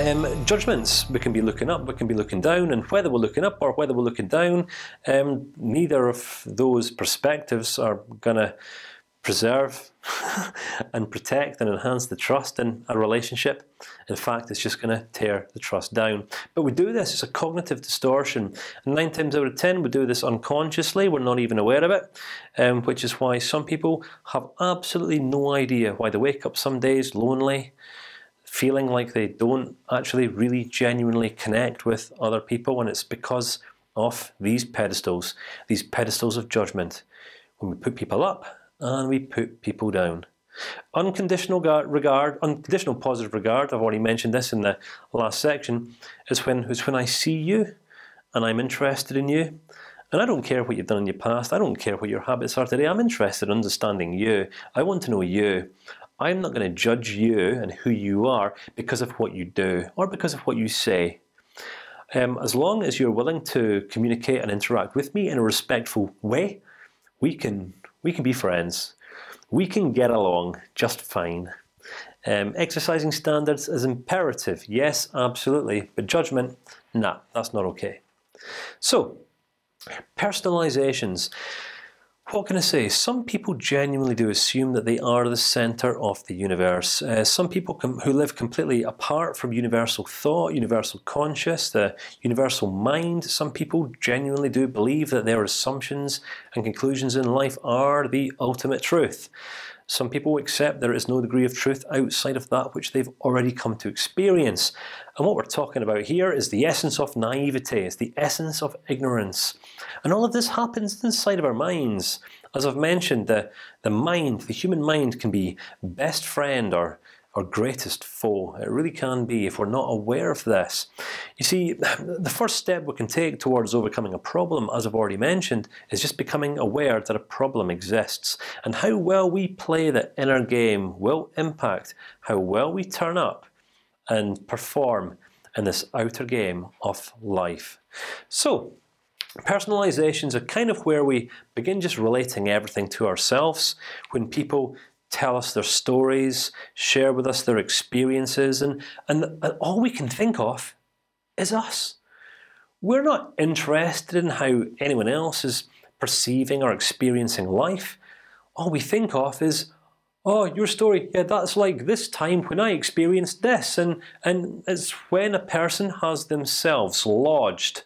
Um, judgments. We can be looking up, we can be looking down, and whether we're looking up or whether we're looking down, um, neither of those perspectives are going to preserve and protect and enhance the trust in a relationship. In fact, it's just going to tear the trust down. But we do this; it's a cognitive distortion. And nine times out of ten, we do this unconsciously. We're not even aware of it, um, which is why some people have absolutely no idea why they wake up some days lonely, feeling like they don't actually really genuinely connect with other people, and it's because of these pedestals, these pedestals of judgment. When we put people up and we put people down. Unconditional regard, unconditional positive regard. I've already mentioned this in the last section. Is when is when I see you, and I'm interested in you, and I don't care what you've done in your past. I don't care what your habits are today. I'm interested in understanding you. I want to know you. I'm not going to judge you and who you are because of what you do or because of what you say. Um, as long as you're willing to communicate and interact with me in a respectful way, we can we can be friends. We can get along just fine. Um, exercising standards is imperative, yes, absolutely. But judgment, nah, that's not okay. So, personalizations. What can I say? Some people genuinely do assume that they are the center of the universe. Uh, some people who live completely apart from universal thought, universal conscious, the universal mind. Some people genuinely do believe that their assumptions and conclusions in life are the ultimate truth. Some people accept there is no degree of truth outside of that which they've already come to experience. And what we're talking about here is the essence of naivete. It's the essence of ignorance, and all of this happens inside of our minds. As I've mentioned, the the mind, the human mind, can be best friend or our greatest foe. It really can be if we're not aware of this. You see, the first step we can take towards overcoming a problem, as I've already mentioned, is just becoming aware that a problem exists, and how well we play the inner game will impact how well we turn up and perform in this outer game of life. So. Personalizations are kind of where we begin just relating everything to ourselves. When people tell us their stories, share with us their experiences, and and, and all we can think of is us. We're not interested in how anyone else is perceiving or experiencing life. All we think of is, oh, your story. Yeah, that's like this time when I experienced this, and and it's when a person has themselves lodged,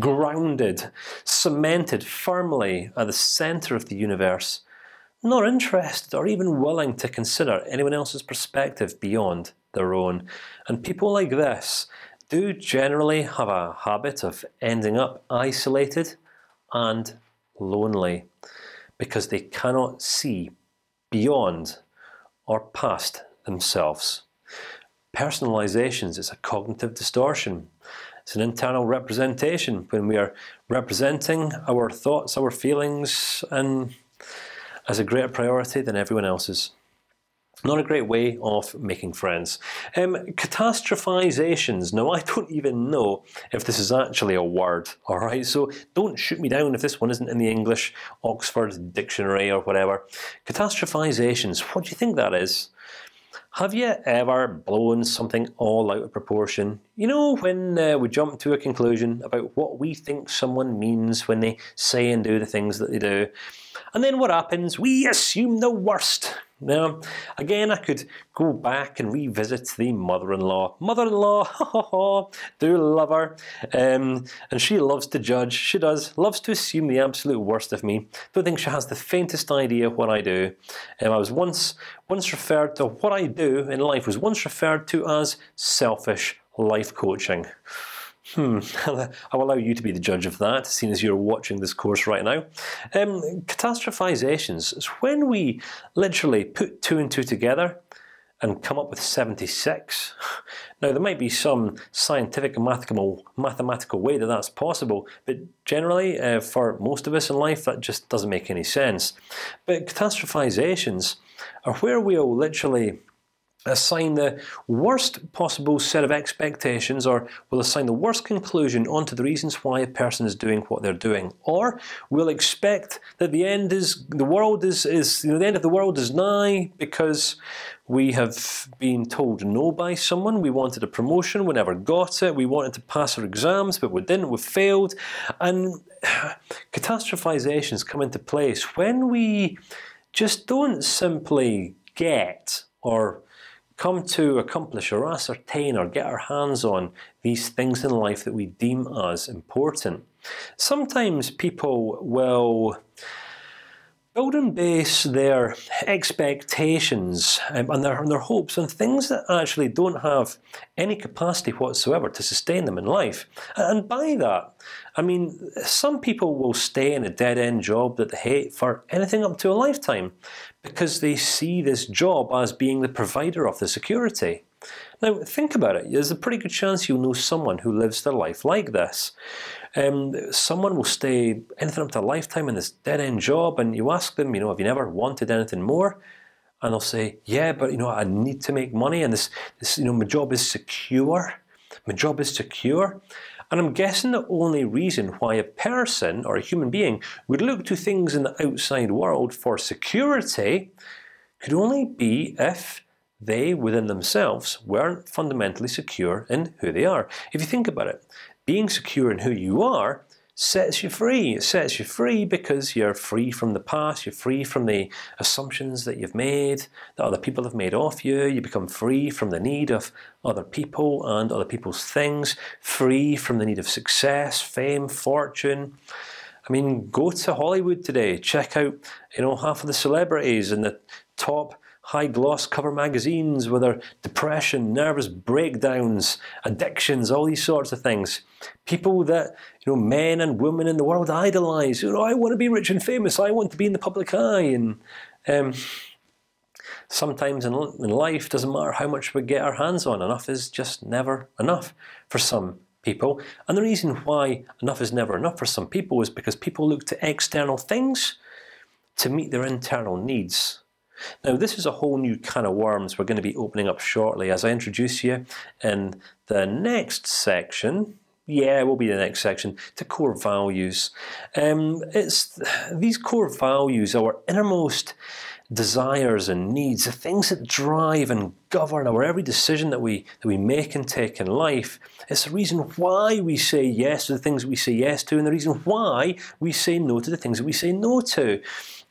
grounded, cemented firmly at the center of the universe not interested or even willing to consider anyone else's perspective beyond their own. And people like this do generally have a habit of ending up isolated and lonely because they cannot see beyond or past themselves. Personalizations is a cognitive distortion. It's an internal representation when we are representing our thoughts, our feelings, and as a greater priority than everyone else's. Not a great way of making friends. Um, catastrophizations. Now I don't even know if this is actually a word. All right, so don't shoot me down if this one isn't in the English Oxford Dictionary or whatever. Catastrophizations. What do you think that is? Have you ever blown something all out of proportion? You know, when uh, we jump to a conclusion about what we think someone means when they say and do the things that they do, and then what happens? We assume the worst. Now, again, I could go back and revisit the mother-in-law. Mother-in-law, do love her, um, and she loves to judge. She does, loves to assume the absolute worst of me. Don't think she has the faintest idea what I do. Um, I was once once referred to what I do in life was once referred to as selfish life coaching. Hmm. I'll allow you to be the judge of that, seeing as you're watching this course right now. Um, catastrophizations is when we literally put two and two together and come up with 76. Now there might be some scientific and mathematical mathematical way that that's possible, but generally, uh, for most of us in life, that just doesn't make any sense. But catastrophizations are where we'll literally assign the worst possible set of expectations, or will assign the worst conclusion onto the reasons why a person is doing what they're doing, or will expect that the end is the world is is you know the end of the world is nigh because we have been told no by someone. We wanted a promotion, we never got it. We wanted to pass our exams, but we didn't. We failed, and catastrophizations come into place when we just don't simply get or come to accomplish or ascertain or get our hands on these things in life that we deem as important. Sometimes people will and base their expectations um, and, their, and their hopes on things that actually don't have any capacity whatsoever to sustain them in life. And by that, I mean some people will stay in a dead end job that they hate for anything up to a lifetime, because they see this job as being the provider of the security. Now think about it. There's a pretty good chance you'll know someone who lives their life like this. Um, someone will stay anything up to a lifetime in this dead end job, and you ask them, you know, have you never wanted anything more? And they'll say, yeah, but you know, I need to make money, and this, this, you know, my job is secure. My job is secure. And I'm guessing the only reason why a person or a human being would look to things in the outside world for security could only be if they, within themselves, weren't fundamentally secure in who they are. If you think about it, being secure in who you are sets you free. It sets you free because you're free from the past. You're free from the assumptions that you've made, that other people have made of you. You become free from the need of other people and other people's things. Free from the need of success, fame, fortune. I mean, go to Hollywood today. Check out, you know, half of the celebrities in the top high gloss cover magazines with their depression, nervous breakdowns, addictions, all these sorts of things. People that you know, men and women in the world idolize. You know, I want to be rich and famous. I want to be in the public eye. And um, sometimes in, in life, doesn't matter how much we get our hands on. Enough is just never enough for some people. And the reason why enough is never enough for some people is because people look to external things to meet their internal needs. Now, this is a whole new kind of worms we're going to be opening up shortly as I introduce you in the next section. Yeah, it will be the next section to core values. Um, it's these core values, our innermost desires and needs, the things that drive and govern our every decision that we that we make and take in life. It's the reason why we say yes to the things we say yes to, and the reason why we say no to the things that we say no to.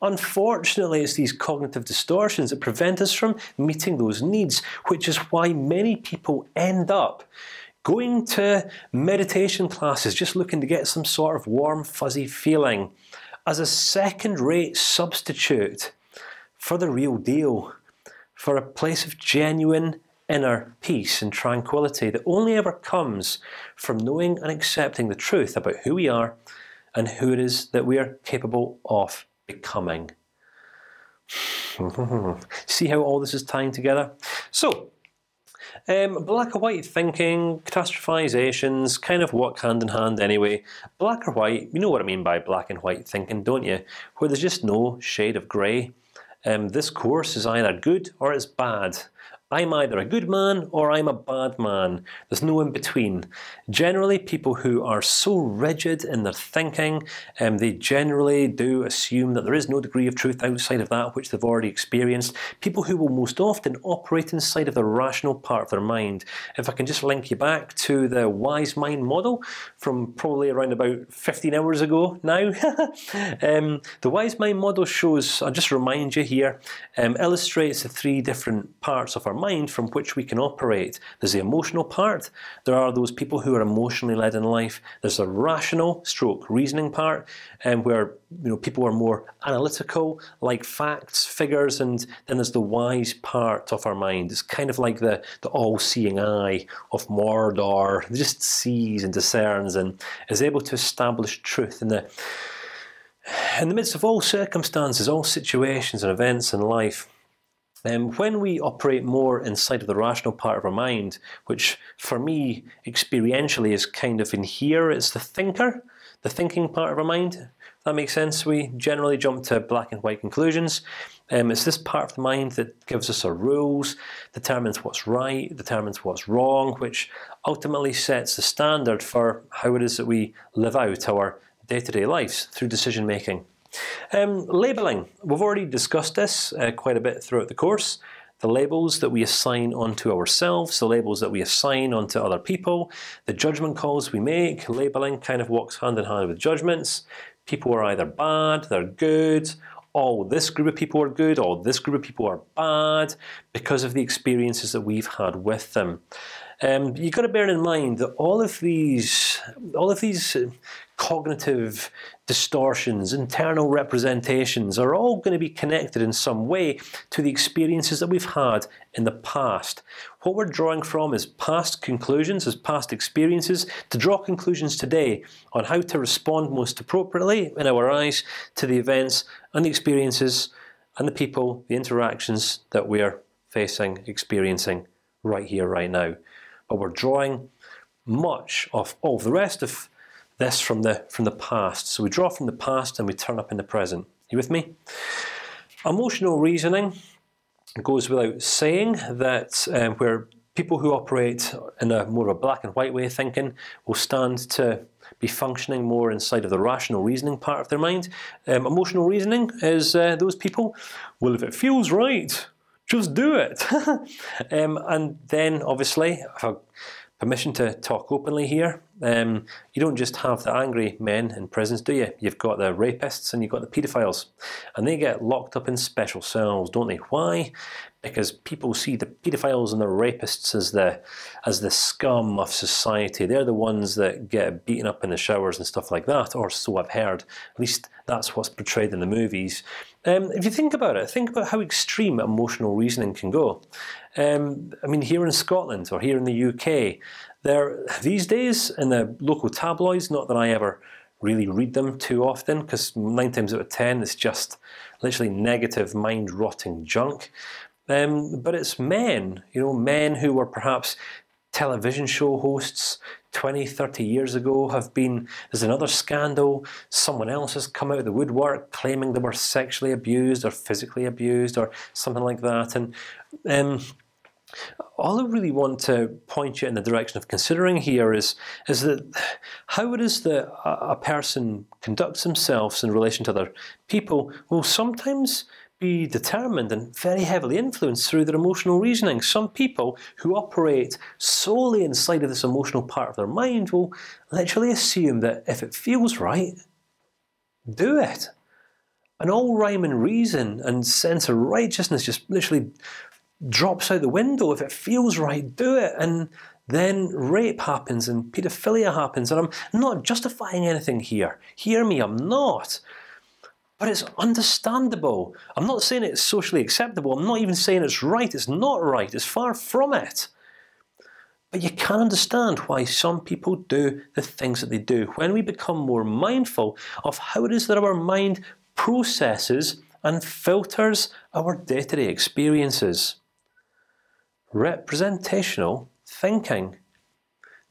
Unfortunately, it's these cognitive distortions that prevent us from meeting those needs, which is why many people end up going to meditation classes just looking to get some sort of warm, fuzzy feeling as a second-rate substitute for the real deal, for a place of genuine inner peace and tranquility that only ever comes from knowing and accepting the truth about who we are and who it is that we are capable of becoming. See how all this is tying together. So, um, black or white thinking, catastrophizations, kind of work hand in hand anyway. Black or white, you know what I mean by black and white thinking, don't you? Where there's just no shade of grey. Um, this course is either good or it's bad. I'm either a good man or I'm a bad man. There's no in between. Generally, people who are so rigid in their thinking, um, they generally do assume that there is no degree of truth outside of that which they've already experienced. People who will most often operate inside of the rational part of their mind. If I can just link you back to the wise mind model from probably around about 15 hours ago now. um, the wise mind model shows. I'll just remind you here. Um, illustrates the three different parts of our mind from which we can operate. There's the emotional part. There are those people who are emotionally led in life. There's the rational stroke reasoning part, and um, where you know people are more analytical, like facts, figures, and then there's the wise part of our mind. It's kind of like the the all-seeing eye of Mordor. It just sees and discerns and is able to establish truth in the in the midst of all circumstances, all situations and events in life. Um, when we operate more inside of the rational part of our mind, which for me experientially is kind of in here, it's the thinker, the thinking part of our mind. That makes sense. We generally jump to black and white conclusions. Um, it's this part of the mind that gives us our rules, determines what's right, determines what's wrong, which ultimately sets the standard for how it is that we live out our day-to-day -day lives through decision making. Um, labeling. We've already discussed this uh, quite a bit throughout the course. The labels that we assign onto ourselves, the labels that we assign onto other people, the judgment calls we make. Labeling kind of walks hand in hand with judgments. People are either bad, they're good, oh, this group of people are good, oh, this group of people are bad, because of the experiences that we've had with them. Um, you've got to bear in mind that all of these, all of these cognitive distortions, internal representations are all going to be connected in some way to the experiences that we've had in the past. What we're drawing from is past conclusions, as past experiences, to draw conclusions today on how to respond most appropriately in our eyes to the events and the experiences and the people, the interactions that we're facing, experiencing right here, right now. But we're drawing much of all the rest of this from the from the past. So we draw from the past and we turn up in the present. You with me? Emotional reasoning goes without saying that um, where people who operate in a more of a black and white way of thinking will stand to be functioning more inside of the rational reasoning part of their mind. Um, emotional reasoning is uh, those people. Well, if it feels right, just do it. um, and then, obviously, permission to talk openly here. Um, you don't just have the angry men in prisons, do you? You've got the rapists and you've got the paedophiles, and they get locked up in special cells, don't they? Why? Because people see the paedophiles and the rapists as the as the scum of society. They're the ones that get beaten up in the showers and stuff like that, or so I've heard. At least that's what's portrayed in the movies. Um, if you think about it, think about how extreme emotional reasoning can go. Um, I mean, here in Scotland or here in the UK, there these days in the local tabloids. Not that I ever really read them too often, because nine times out of ten it's just literally negative, mind-rotting junk. Um, but it's men, you know, men who were perhaps television show hosts 20, 30 years ago have been. There's another scandal. Someone else has come out of the woodwork claiming they were sexually abused or physically abused or something like that, and. Um, all I really want to point you in the direction of considering here is is that how it is that a person conducts themselves in relation to other people will sometimes be determined and very heavily influenced through their emotional reasoning. Some people who operate solely inside of this emotional part of their mind will literally assume that if it feels right, do it. And all rhyme and reason and sense of righteousness just literally drops out the window. If it feels right, do it. And then rape happens and pedophilia happens, and I'm not justifying anything here. Hear me, I'm not. But it's understandable. I'm not saying it's socially acceptable. I'm not even saying it's right. It's not right. It's far from it. But you can understand why some people do the things that they do when we become more mindful of how it is that our mind processes and filters our day-to-day -day experiences. Representational thinking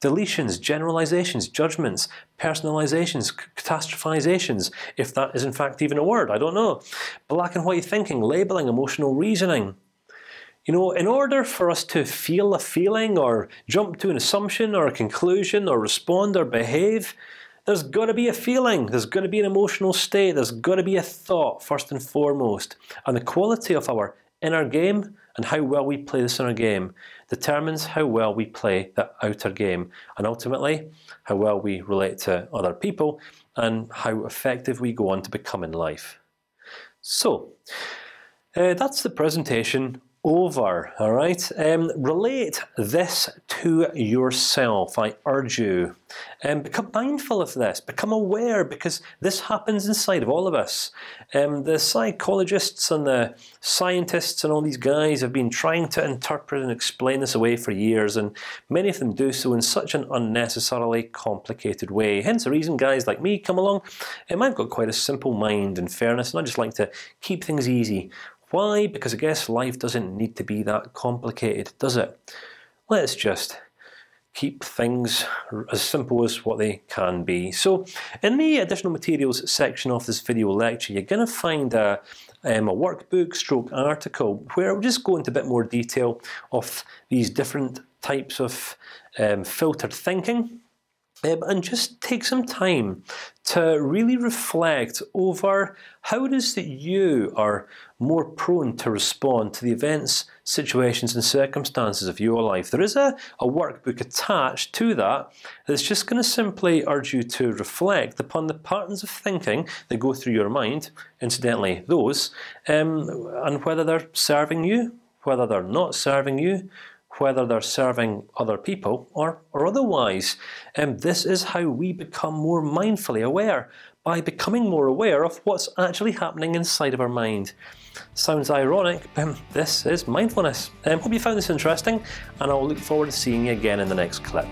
deletions, generalizations, judgments, personalizations, catastrophizations. If that is in fact even a word, I don't know. Black and white thinking, labeling, emotional reasoning. You know, in order for us to feel a feeling or jump to an assumption or a conclusion or respond or behave, there's got to be a feeling. There's got to be an emotional state. There's got to be a thought first and foremost. And the quality of our inner game and how well we play this inner game determines how well we play the outer game, and ultimately how well we relate to other people and how effective we go on to become in life. So uh, that's the presentation over. All right. Um, relate this to yourself. I urge you, and um, become mindful of this. Become aware, because this happens inside of all of us. Um, the psychologists and the scientists and all these guys have been trying to interpret and explain this away for years, and many of them do so in such an unnecessarily complicated way. Hence the reason guys like me come along. Um, I've got quite a simple mind, in fairness, and I just like to keep things easy. Why? Because I guess life doesn't need to be that complicated, does it? Let's just keep things as simple as what they can be. So, in the additional materials section of this video lecture, you're going to find a, um, a workbook, stroke article, where we'll just go into a bit more detail of these different types of um, filtered thinking. Um, and just take some time to really reflect over how it is that you are more prone to respond to the events, situations, and circumstances of your life. There is a, a workbook attached to that that's just going to simply urge you to reflect upon the patterns of thinking that go through your mind. Incidentally, those um, and whether they're serving you, whether they're not serving you, whether they're serving other people or or otherwise. And this is how we become more mindfully aware by becoming more aware of what's actually happening inside of our mind. Sounds ironic, but this is mindfulness. Um, hope you found this interesting, and I'll look forward to seeing you again in the next clip.